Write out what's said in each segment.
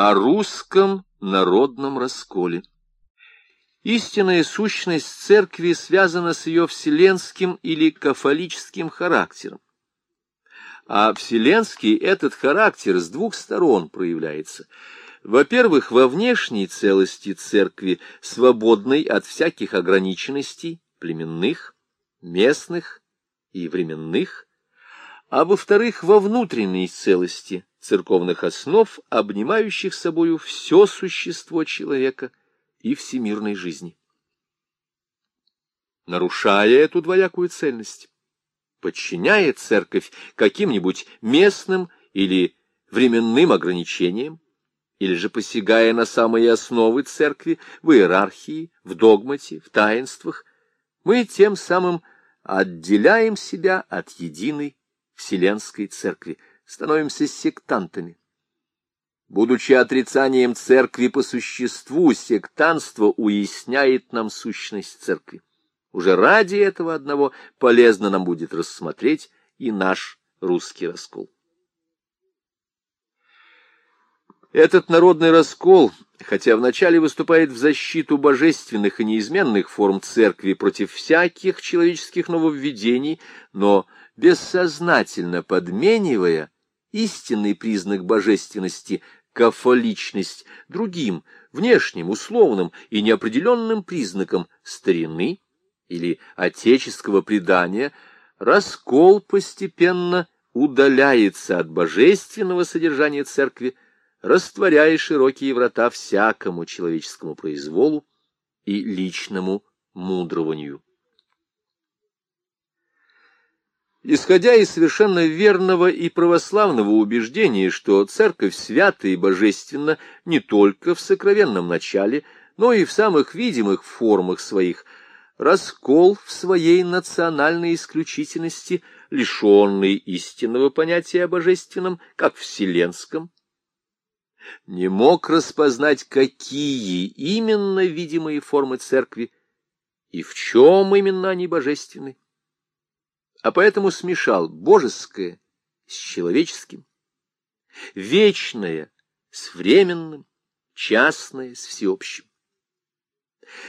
о русском народном расколе. Истинная сущность церкви связана с ее вселенским или кафолическим характером. А вселенский этот характер с двух сторон проявляется. Во-первых, во внешней целости церкви, свободной от всяких ограниченностей, племенных, местных и временных, а во-вторых, во внутренней целости церковных основ, обнимающих собою все существо человека и всемирной жизни. Нарушая эту двоякую цельность, подчиняя церковь каким-нибудь местным или временным ограничениям, или же посягая на самые основы церкви в иерархии, в догмате, в таинствах, мы тем самым отделяем себя от единой Вселенской Церкви, становимся сектантами. Будучи отрицанием Церкви по существу, сектанство уясняет нам сущность Церкви. Уже ради этого одного полезно нам будет рассмотреть и наш русский раскол. Этот народный раскол, хотя вначале выступает в защиту божественных и неизменных форм церкви против всяких человеческих нововведений, но бессознательно подменивая истинный признак божественности, кафоличность, другим, внешним, условным и неопределенным признаком старины или отеческого предания, раскол постепенно удаляется от божественного содержания церкви, растворяя широкие врата всякому человеческому произволу и личному мудрованию. Исходя из совершенно верного и православного убеждения, что церковь свята и божественна не только в сокровенном начале, но и в самых видимых формах своих, раскол в своей национальной исключительности, лишенный истинного понятия о божественном, как вселенском, не мог распознать, какие именно видимые формы церкви и в чем именно они божественны, а поэтому смешал божеское с человеческим, вечное с временным, частное с всеобщим.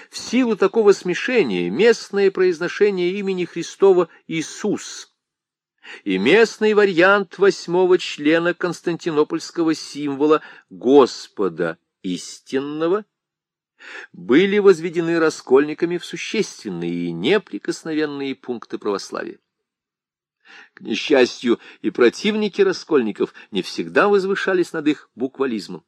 В силу такого смешения местное произношение имени Христова Иисус и местный вариант восьмого члена константинопольского символа Господа истинного были возведены раскольниками в существенные и неприкосновенные пункты православия. К несчастью, и противники раскольников не всегда возвышались над их буквализмом.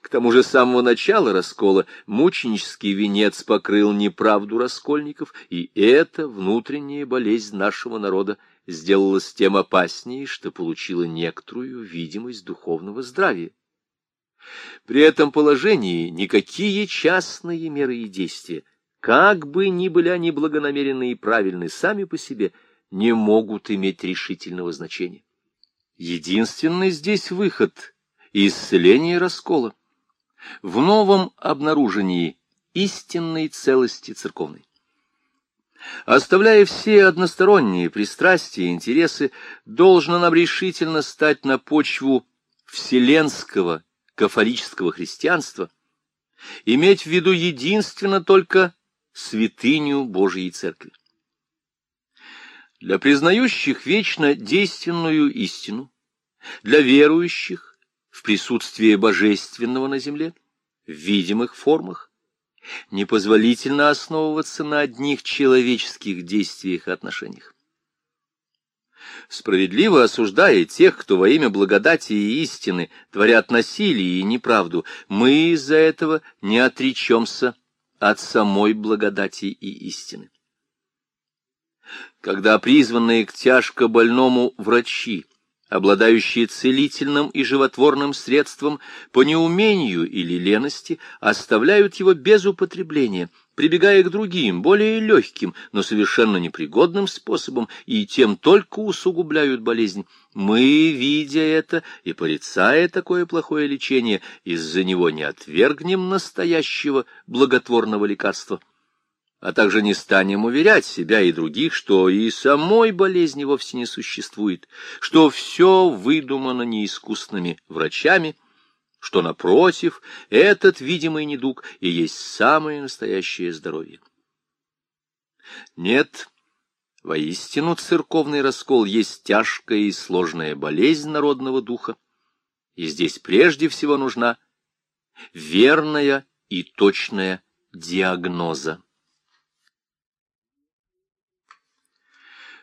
К тому же с самого начала раскола мученический венец покрыл неправду раскольников, и эта внутренняя болезнь нашего народа сделалась тем опаснее, что получила некоторую видимость духовного здравия. При этом положении никакие частные меры и действия, как бы ни были они благонамеренны и правильны сами по себе, не могут иметь решительного значения. Единственный здесь выход — исцеление раскола в новом обнаружении истинной целости церковной. Оставляя все односторонние пристрастия и интересы, должно нам решительно стать на почву вселенского кафолического христианства, иметь в виду единственно только святыню Божией Церкви. Для признающих вечно действенную истину, для верующих в присутствие божественного на земле, в видимых формах, непозволительно основываться на одних человеческих действиях и отношениях. Справедливо осуждая тех, кто во имя благодати и истины творят насилие и неправду, мы из-за этого не отречемся от самой благодати и истины когда призванные к тяжко больному врачи, обладающие целительным и животворным средством, по неумению или лености оставляют его без употребления, прибегая к другим, более легким, но совершенно непригодным способам, и тем только усугубляют болезнь. Мы, видя это и порицая такое плохое лечение, из-за него не отвергнем настоящего благотворного лекарства а также не станем уверять себя и других, что и самой болезни вовсе не существует, что все выдумано неискусными врачами, что, напротив, этот видимый недуг и есть самое настоящее здоровье. Нет, воистину церковный раскол есть тяжкая и сложная болезнь народного духа, и здесь прежде всего нужна верная и точная диагноза.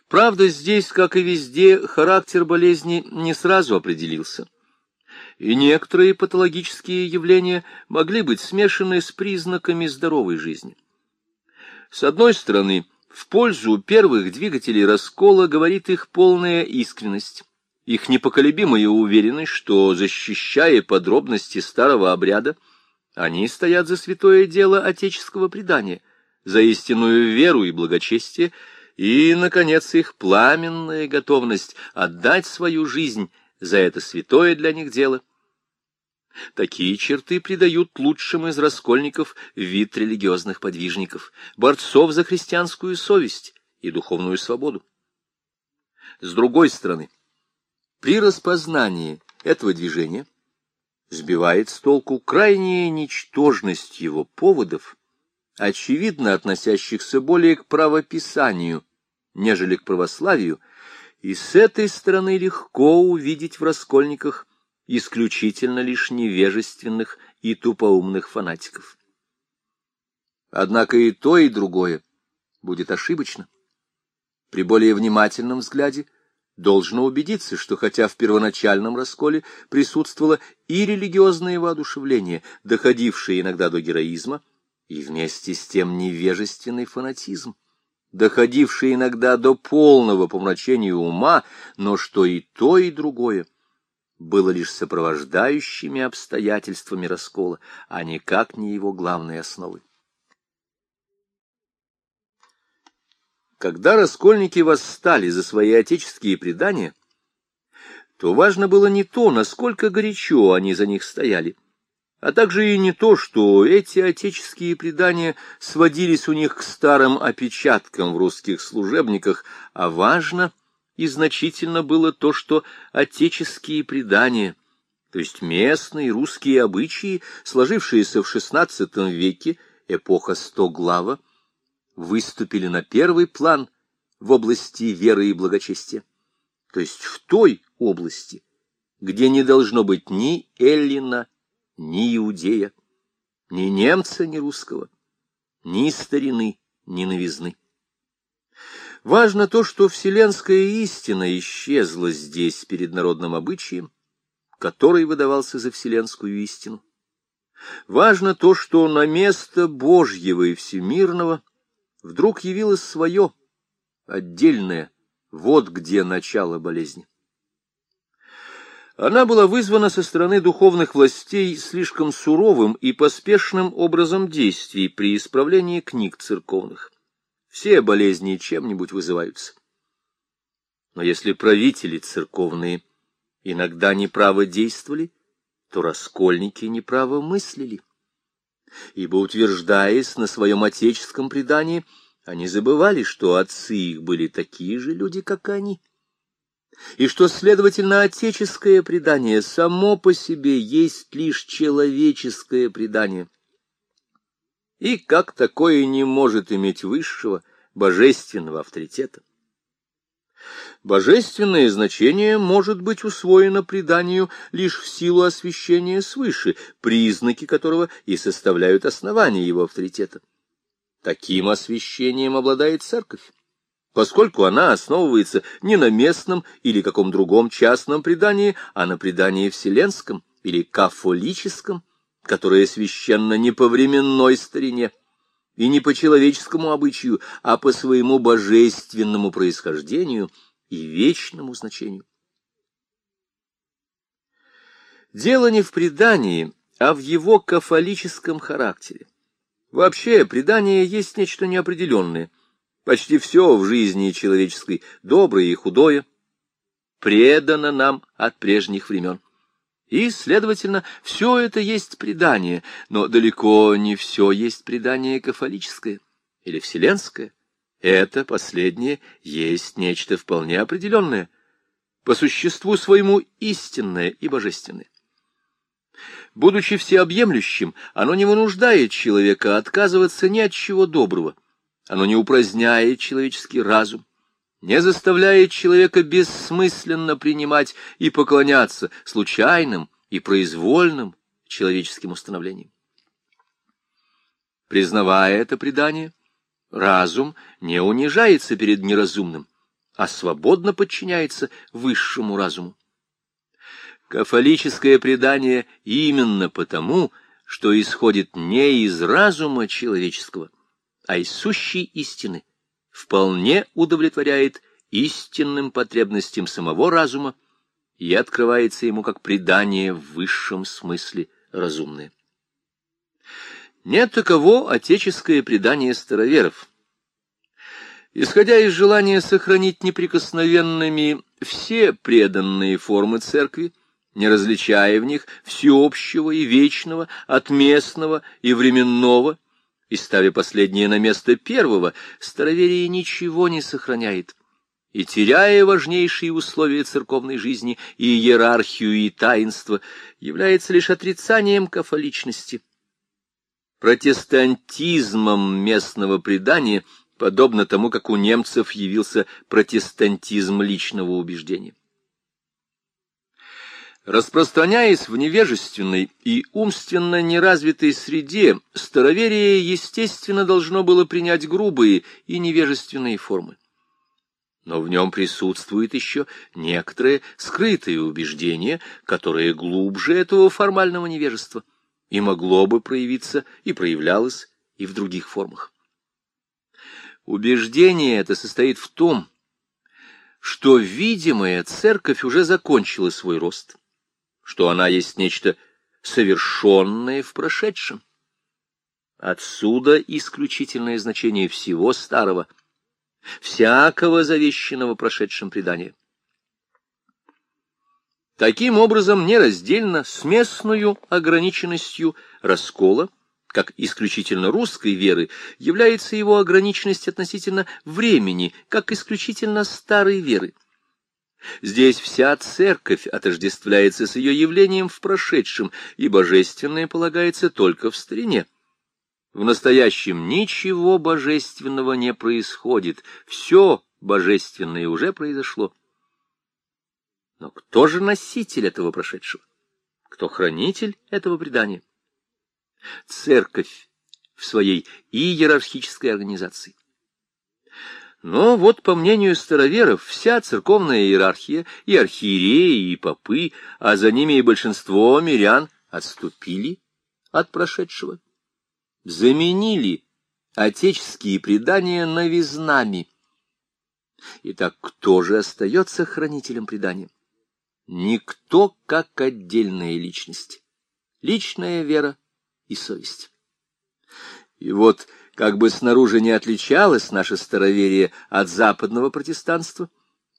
Правда, здесь, как и везде, характер болезни не сразу определился. И некоторые патологические явления могли быть смешаны с признаками здоровой жизни. С одной стороны, в пользу первых двигателей раскола говорит их полная искренность, их непоколебимая уверенность, что, защищая подробности старого обряда, они стоят за святое дело отеческого предания, за истинную веру и благочестие, и, наконец, их пламенная готовность отдать свою жизнь за это святое для них дело. Такие черты придают лучшим из раскольников вид религиозных подвижников, борцов за христианскую совесть и духовную свободу. С другой стороны, при распознании этого движения сбивает с толку крайняя ничтожность его поводов, очевидно относящихся более к правописанию, нежели к православию, и с этой стороны легко увидеть в раскольниках исключительно лишь невежественных и тупоумных фанатиков. Однако и то, и другое будет ошибочно. При более внимательном взгляде должно убедиться, что хотя в первоначальном расколе присутствовало и религиозное воодушевление, доходившее иногда до героизма, и вместе с тем невежественный фанатизм, доходивший иногда до полного помрачения ума, но что и то, и другое было лишь сопровождающими обстоятельствами раскола, а никак не его главной основой. Когда раскольники восстали за свои отеческие предания, то важно было не то, насколько горячо они за них стояли, а также и не то, что эти отеческие предания сводились у них к старым опечаткам в русских служебниках, а важно и значительно было то, что отеческие предания, то есть местные русские обычаи, сложившиеся в XVI веке, эпоха Стоглава, выступили на первый план в области веры и благочестия, то есть в той области, где не должно быть ни эллина, ни иудея, ни немца, ни русского, ни старины, ни новизны. Важно то, что вселенская истина исчезла здесь перед народным обычаем, который выдавался за вселенскую истину. Важно то, что на место Божьего и всемирного вдруг явилось свое, отдельное, вот где начало болезни. Она была вызвана со стороны духовных властей слишком суровым и поспешным образом действий при исправлении книг церковных. Все болезни чем-нибудь вызываются. Но если правители церковные иногда неправо действовали, то раскольники неправо мыслили. Ибо, утверждаясь на своем отеческом предании, они забывали, что отцы их были такие же люди, как они, и что, следовательно, отеческое предание само по себе есть лишь человеческое предание — и как такое не может иметь высшего божественного авторитета. Божественное значение может быть усвоено преданию лишь в силу освящения свыше, признаки которого и составляют основание его авторитета. Таким освящением обладает церковь, поскольку она основывается не на местном или каком другом частном предании, а на предании вселенском или кафолическом, которое священно не по временной старине и не по человеческому обычаю, а по своему божественному происхождению и вечному значению. Дело не в предании, а в его кафолическом характере. Вообще, предание есть нечто неопределенное. Почти все в жизни человеческой, доброе и худое, предано нам от прежних времен. И, следовательно, все это есть предание, но далеко не все есть предание кафолическое или вселенское. Это последнее есть нечто вполне определенное, по существу своему истинное и божественное. Будучи всеобъемлющим, оно не вынуждает человека отказываться ни от чего доброго. Оно не упраздняет человеческий разум, не заставляет человека бессмысленно принимать и поклоняться случайным и произвольным человеческим установлениям. Признавая это предание, разум не унижается перед неразумным, а свободно подчиняется высшему разуму. Кафолическое предание именно потому, что исходит не из разума человеческого, а из сущей истины, вполне удовлетворяет истинным потребностям самого разума и открывается ему как предание в высшем смысле разумное. Не таково отеческое предание староверов. Исходя из желания сохранить неприкосновенными все преданные формы церкви, не различая в них всеобщего и вечного от местного и временного, и ставя последнее на место первого, староверие ничего не сохраняет. И, теряя важнейшие условия церковной жизни и иерархию и таинство, является лишь отрицанием кафоличности. Протестантизмом местного предания, подобно тому, как у немцев явился протестантизм личного убеждения. Распространяясь в невежественной и умственно неразвитой среде, староверие, естественно, должно было принять грубые и невежественные формы. Но в нем присутствует еще некоторое скрытое убеждение, которое глубже этого формального невежества и могло бы проявиться и проявлялось и в других формах. Убеждение это состоит в том, что видимая церковь уже закончила свой рост что она есть нечто совершенное в прошедшем. Отсюда исключительное значение всего старого, всякого завещанного прошедшим предания. Таким образом, нераздельно с местную ограниченностью раскола, как исключительно русской веры, является его ограниченность относительно времени, как исключительно старой веры. Здесь вся церковь отождествляется с ее явлением в прошедшем, и божественное полагается только в старине. В настоящем ничего божественного не происходит, все божественное уже произошло. Но кто же носитель этого прошедшего? Кто хранитель этого предания? Церковь в своей иерархической организации. Но вот, по мнению староверов, вся церковная иерархия, и архиереи, и попы, а за ними и большинство мирян отступили от прошедшего, заменили отеческие предания новизнами. Итак, кто же остается хранителем предания? Никто, как отдельная личность, личная вера и совесть. И вот как бы снаружи не отличалось наше староверие от западного протестанства,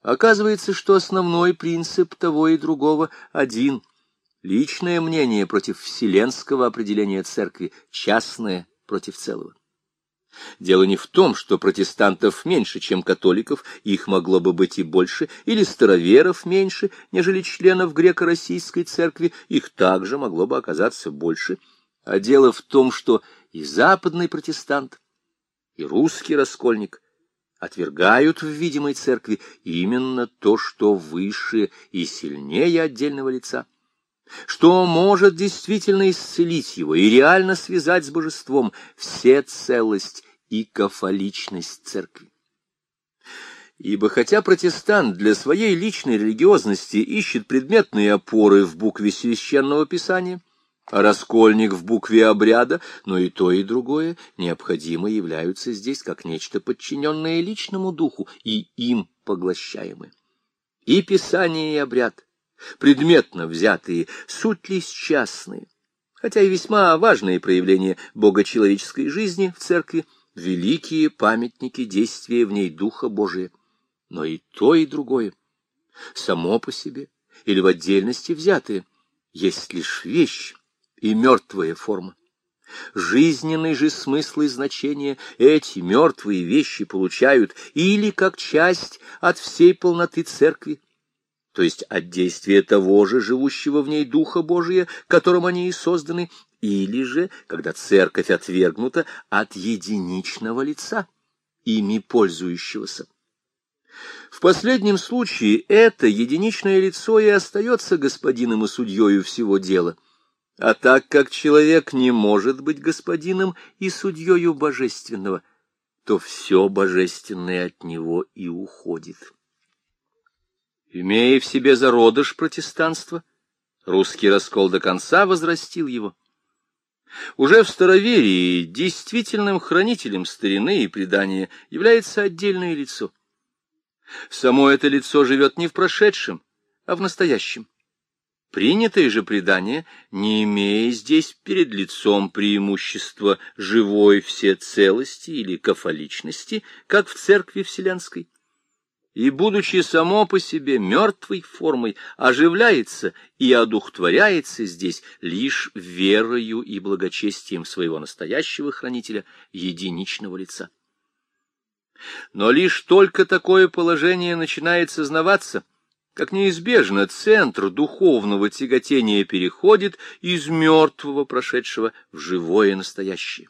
оказывается, что основной принцип того и другого один — личное мнение против вселенского определения церкви, частное против целого. Дело не в том, что протестантов меньше, чем католиков, их могло бы быть и больше, или староверов меньше, нежели членов греко-российской церкви, их также могло бы оказаться больше, а дело в том, что и западный протестант, и русский раскольник отвергают в видимой церкви именно то, что выше и сильнее отдельного лица, что может действительно исцелить его и реально связать с божеством все целость и кафоличность церкви. Ибо хотя протестант для своей личной религиозности ищет предметные опоры в букве священного писания, раскольник в букве обряда, но и то, и другое необходимо являются здесь как нечто подчиненное личному духу и им поглощаемое. И писание, и обряд, предметно взятые, суть лишь частные, хотя и весьма важные проявления богочеловеческой жизни в церкви, великие памятники действия в ней Духа Божия, но и то, и другое, само по себе или в отдельности взятые, есть лишь вещь, и мертвая форма. Жизненный же смысл и значение эти мертвые вещи получают или как часть от всей полноты церкви, то есть от действия того же живущего в ней Духа Божия, которым они и созданы, или же, когда церковь отвергнута, от единичного лица, ими пользующегося. В последнем случае это единичное лицо и остается господином и судьею всего дела. А так как человек не может быть господином и судьею божественного, то все божественное от него и уходит. Имея в себе зародыш протестанства, русский раскол до конца возрастил его. Уже в староверии действительным хранителем старины и предания является отдельное лицо. Само это лицо живет не в прошедшем, а в настоящем. Принятое же предание, не имея здесь перед лицом преимущества живой всецелости или кафоличности, как в церкви вселенской, и, будучи само по себе мертвой формой, оживляется и одухотворяется здесь лишь верою и благочестием своего настоящего хранителя единичного лица. Но лишь только такое положение начинает сознаваться, как неизбежно центр духовного тяготения переходит из мертвого прошедшего в живое настоящее.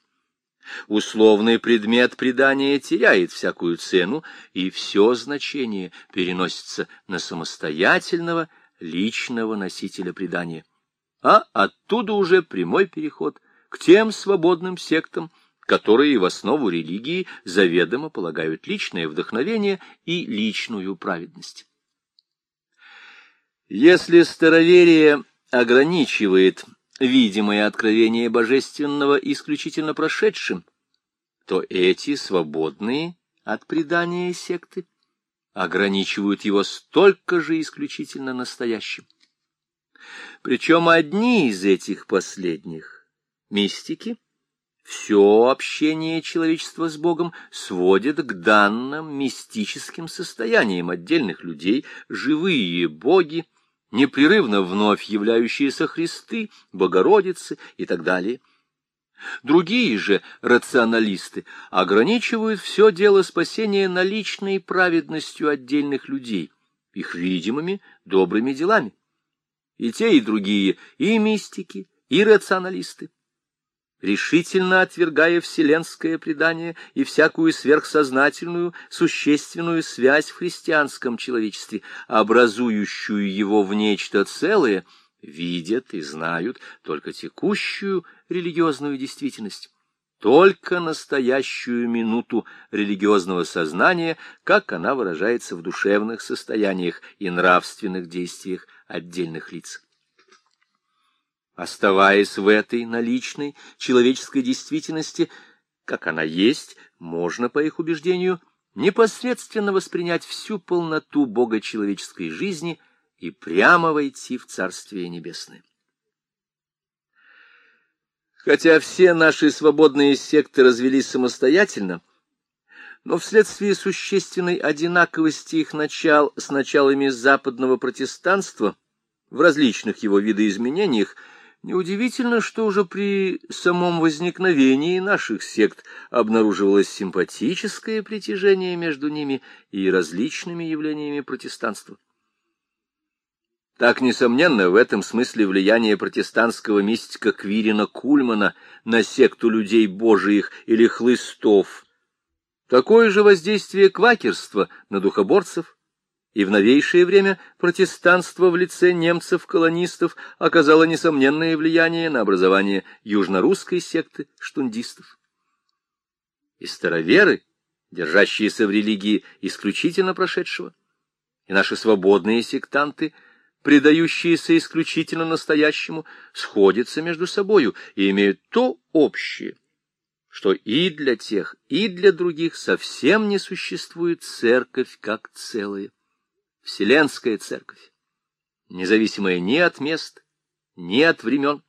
Условный предмет предания теряет всякую цену, и все значение переносится на самостоятельного личного носителя предания. А оттуда уже прямой переход к тем свободным сектам, которые в основу религии заведомо полагают личное вдохновение и личную праведность. Если староверие ограничивает видимое откровение божественного исключительно прошедшим, то эти свободные от предания секты ограничивают его столько же исключительно настоящим. Причем одни из этих последних, мистики, все общение человечества с Богом сводят к данным мистическим состояниям отдельных людей, живые боги, непрерывно вновь являющиеся Христы, Богородицы и так далее. Другие же рационалисты ограничивают все дело спасения наличной праведностью отдельных людей, их видимыми добрыми делами. И те, и другие, и мистики, и рационалисты решительно отвергая вселенское предание и всякую сверхсознательную, существенную связь в христианском человечестве, образующую его в нечто целое, видят и знают только текущую религиозную действительность, только настоящую минуту религиозного сознания, как она выражается в душевных состояниях и нравственных действиях отдельных лиц. Оставаясь в этой наличной человеческой действительности, как она есть, можно, по их убеждению, непосредственно воспринять всю полноту богочеловеческой жизни и прямо войти в Царствие Небесное. Хотя все наши свободные секты развелись самостоятельно, но вследствие существенной одинаковости их начал с началами западного протестанства в различных его видоизменениях, Неудивительно, что уже при самом возникновении наших сект обнаруживалось симпатическое притяжение между ними и различными явлениями протестанства. Так, несомненно, в этом смысле влияние протестантского мистика Квирина Кульмана на секту людей божиих или хлыстов, такое же воздействие квакерства на духоборцев, и в новейшее время протестанство в лице немцев-колонистов оказало несомненное влияние на образование южнорусской секты штундистов. И староверы, держащиеся в религии исключительно прошедшего, и наши свободные сектанты, предающиеся исключительно настоящему, сходятся между собою и имеют то общее, что и для тех, и для других совсем не существует церковь как целая. Вселенская Церковь, независимая ни от мест, ни от времен,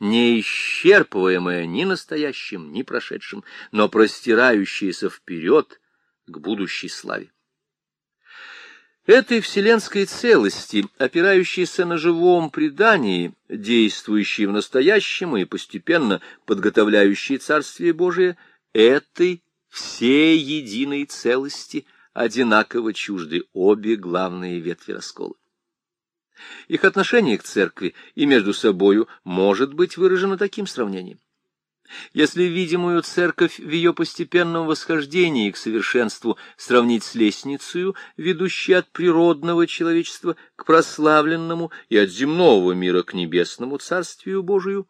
не исчерпываемая ни настоящим, ни прошедшим, но простирающаяся вперед к будущей славе. Этой вселенской целости, опирающейся на живом предании, действующей в настоящем и постепенно подготовляющей Царствие Божие, этой всей единой целости – одинаково чужды обе главные ветви раскола. Их отношение к церкви и между собою может быть выражено таким сравнением. Если видимую церковь в ее постепенном восхождении к совершенству сравнить с лестницей, ведущей от природного человечества к прославленному и от земного мира к небесному царствию Божию,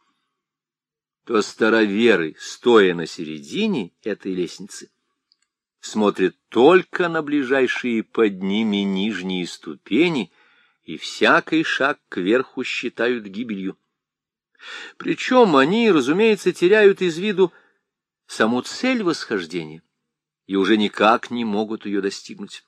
то староверы, стоя на середине этой лестницы, смотрят только на ближайшие под ними нижние ступени и всякий шаг кверху считают гибелью. Причем они, разумеется, теряют из виду саму цель восхождения и уже никак не могут ее достигнуть.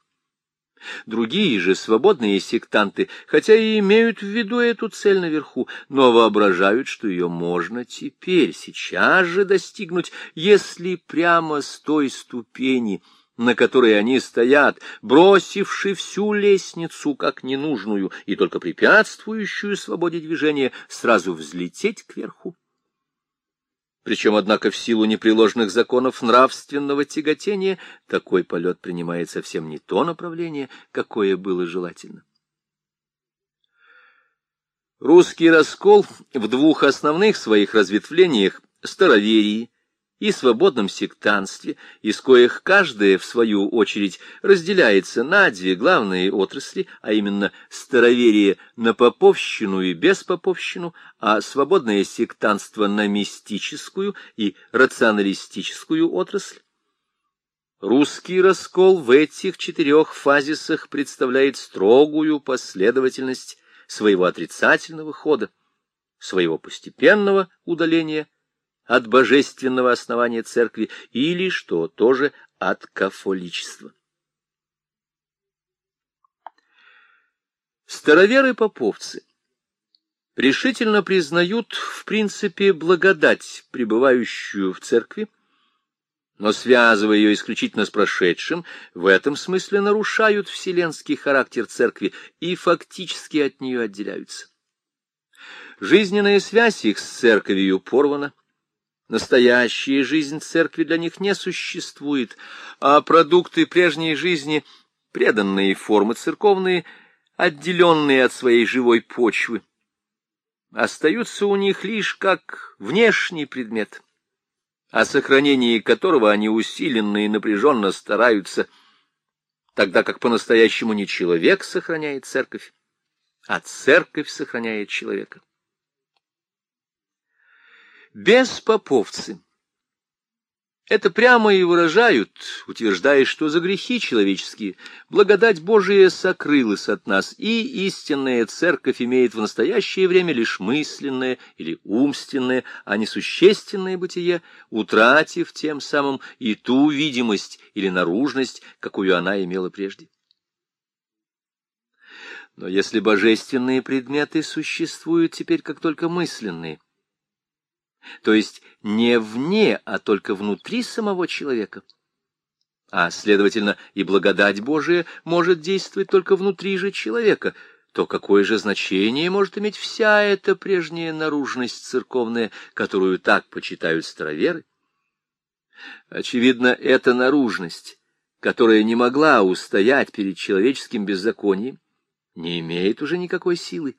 Другие же свободные сектанты, хотя и имеют в виду эту цель наверху, но воображают, что ее можно теперь, сейчас же достигнуть, если прямо с той ступени — на которой они стоят, бросивши всю лестницу как ненужную и только препятствующую свободе движения, сразу взлететь кверху. Причем, однако, в силу непреложных законов нравственного тяготения, такой полет принимает совсем не то направление, какое было желательно. Русский раскол в двух основных своих разветвлениях — староверии и свободном сектанстве, из коих каждая, в свою очередь, разделяется на две главные отрасли, а именно староверие на поповщину и беспоповщину, а свободное сектанство на мистическую и рационалистическую отрасль. Русский раскол в этих четырех фазисах представляет строгую последовательность своего отрицательного хода, своего постепенного удаления от божественного основания церкви или, что тоже, от кафоличества. Староверы-поповцы решительно признают в принципе благодать, пребывающую в церкви, но, связывая ее исключительно с прошедшим, в этом смысле нарушают вселенский характер церкви и фактически от нее отделяются. Жизненная связь их с церковью порвана, Настоящая жизнь церкви для них не существует, а продукты прежней жизни, преданные формы церковные, отделенные от своей живой почвы, остаются у них лишь как внешний предмет, о сохранении которого они усиленно и напряженно стараются, тогда как по-настоящему не человек сохраняет церковь, а церковь сохраняет человека. Беспоповцы. Это прямо и выражают, утверждая, что за грехи человеческие благодать Божия сокрылась от нас, и истинная церковь имеет в настоящее время лишь мысленное или умственное, а не существенное бытие, утратив тем самым и ту видимость или наружность, какую она имела прежде. Но если божественные предметы существуют теперь как только мысленные, то есть не вне, а только внутри самого человека. А, следовательно, и благодать Божия может действовать только внутри же человека, то какое же значение может иметь вся эта прежняя наружность церковная, которую так почитают староверы? Очевидно, эта наружность, которая не могла устоять перед человеческим беззаконием, не имеет уже никакой силы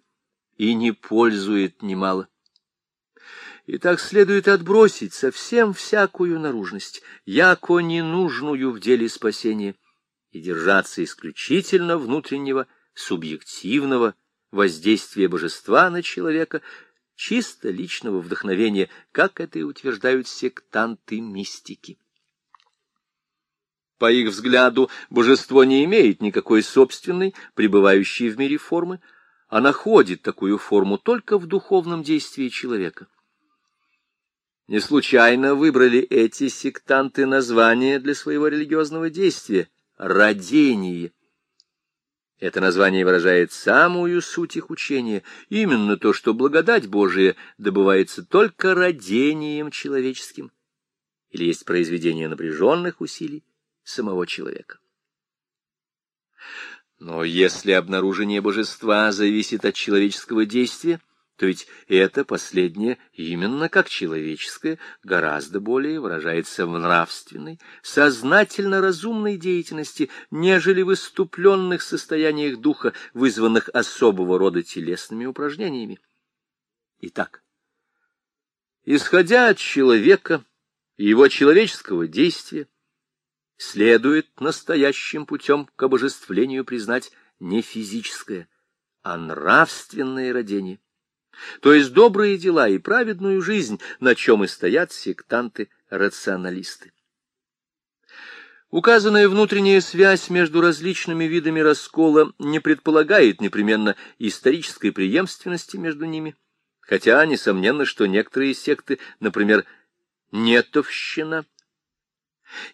и не пользует немало. И так следует отбросить совсем всякую наружность, яко ненужную в деле спасения, и держаться исключительно внутреннего, субъективного воздействия божества на человека, чисто личного вдохновения, как это и утверждают сектанты-мистики. По их взгляду, божество не имеет никакой собственной, пребывающей в мире формы, а находит такую форму только в духовном действии человека. Не случайно выбрали эти сектанты название для своего религиозного действия — «родение». Это название выражает самую суть их учения, именно то, что благодать Божия добывается только родением человеческим, или есть произведение напряженных усилий самого человека. Но если обнаружение божества зависит от человеческого действия, то ведь это последнее, именно как человеческое, гораздо более выражается в нравственной, сознательно разумной деятельности, нежели в выступленных состояниях духа, вызванных особого рода телесными упражнениями. Итак, исходя от человека и его человеческого действия, следует настоящим путем к обожествлению признать не физическое, а нравственное родение то есть добрые дела и праведную жизнь, на чем и стоят сектанты-рационалисты. Указанная внутренняя связь между различными видами раскола не предполагает непременно исторической преемственности между ними, хотя, несомненно, что некоторые секты, например, Нетовщина,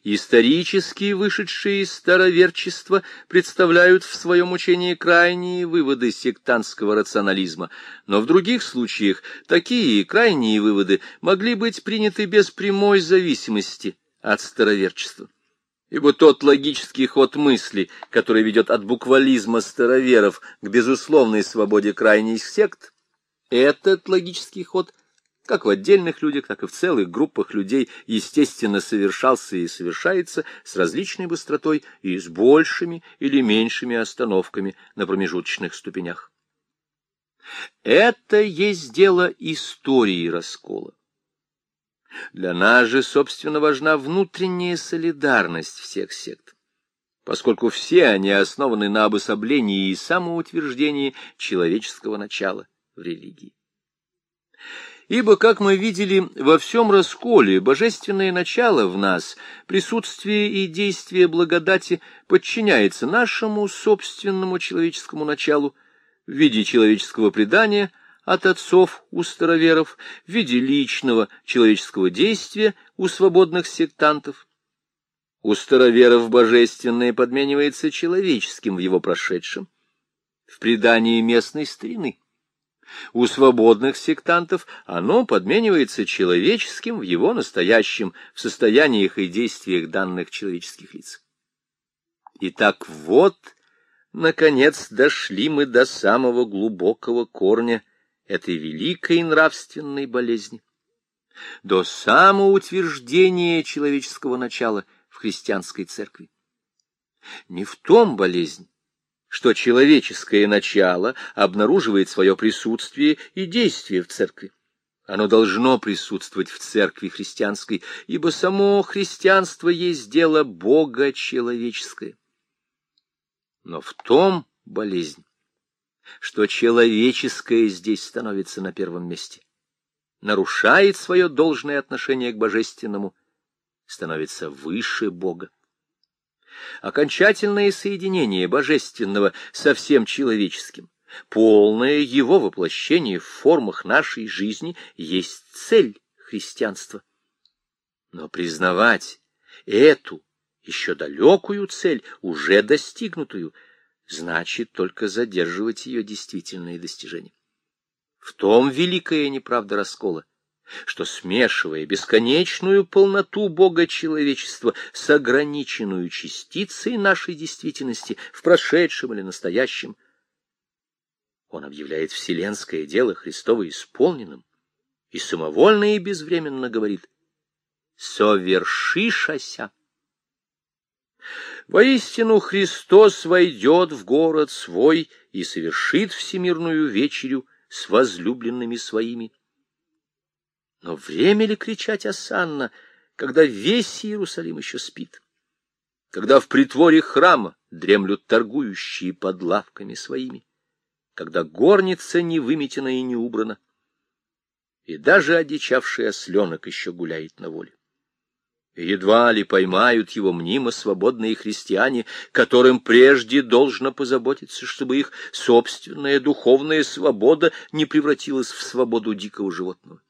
Исторически вышедшие из староверчества представляют в своем учении крайние выводы сектантского рационализма, но в других случаях такие крайние выводы могли быть приняты без прямой зависимости от староверчества. Ибо тот логический ход мысли, который ведет от буквализма староверов к безусловной свободе крайних сект, этот логический ход – как в отдельных людях, так и в целых группах людей, естественно, совершался и совершается с различной быстротой и с большими или меньшими остановками на промежуточных ступенях. Это есть дело истории раскола. Для нас же, собственно, важна внутренняя солидарность всех сект, поскольку все они основаны на обособлении и самоутверждении человеческого начала в религии. Ибо, как мы видели, во всем расколе божественное начало в нас, присутствие и действие благодати подчиняется нашему собственному человеческому началу в виде человеческого предания от отцов у староверов, в виде личного человеческого действия у свободных сектантов. У староверов божественное подменивается человеческим в его прошедшем, в предании местной старины. У свободных сектантов оно подменивается человеческим в его настоящем, в состояниях и действиях данных человеческих лиц. Итак, вот, наконец, дошли мы до самого глубокого корня этой великой нравственной болезни, до самоутверждения человеческого начала в христианской церкви. Не в том болезнь, что человеческое начало обнаруживает свое присутствие и действие в церкви. Оно должно присутствовать в церкви христианской, ибо само христианство есть дело Бога человеческое. Но в том болезнь, что человеческое здесь становится на первом месте, нарушает свое должное отношение к божественному, становится выше Бога окончательное соединение божественного со всем человеческим, полное его воплощение в формах нашей жизни есть цель христианства. Но признавать эту еще далекую цель, уже достигнутую, значит только задерживать ее действительные достижения. В том великая неправда раскола, что, смешивая бесконечную полноту Бога человечества с ограниченную частицей нашей действительности в прошедшем или настоящем, он объявляет вселенское дело Христово исполненным и самовольно и безвременно говорит «Совершишася». Воистину Христос войдет в город свой и совершит всемирную вечерю с возлюбленными своими. Но время ли кричать осанно, когда весь Иерусалим еще спит? Когда в притворе храма дремлют торгующие под лавками своими? Когда горница не выметена и не убрана? И даже одичавший осленок еще гуляет на воле. едва ли поймают его мнимо свободные христиане, которым прежде должно позаботиться, чтобы их собственная духовная свобода не превратилась в свободу дикого животного.